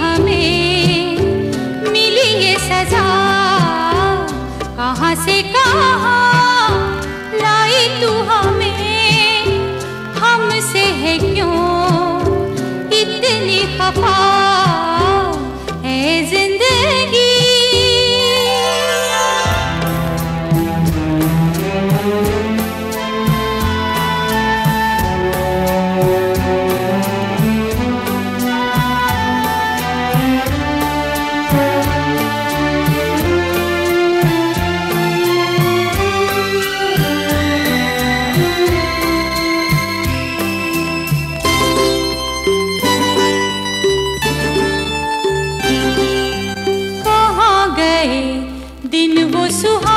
हमें मिली सजा। से कहा दिन वो सुहा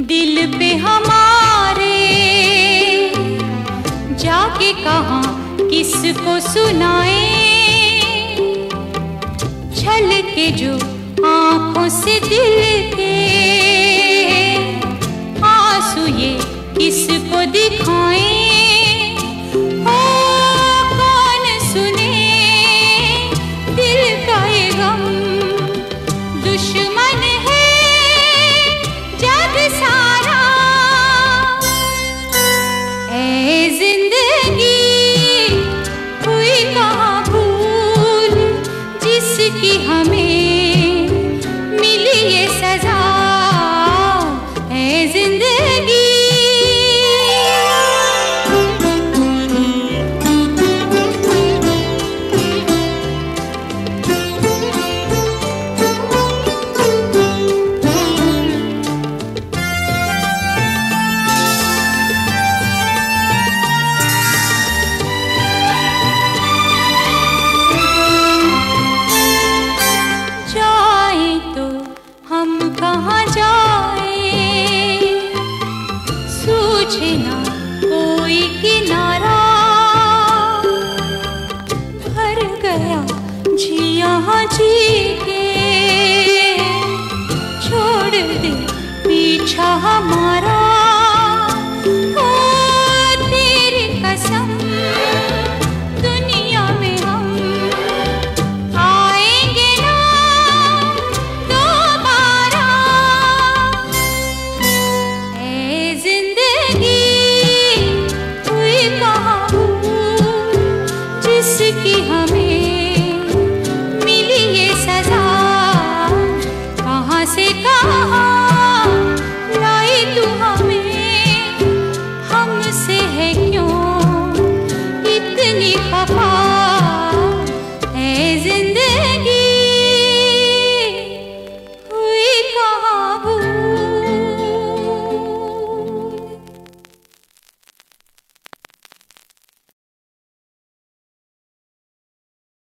दिल पे हमारे। जाके कहा किसको सुनाए? छल के जो आँखों से दिल के। आँसू ये किसको दिखाए? ちな小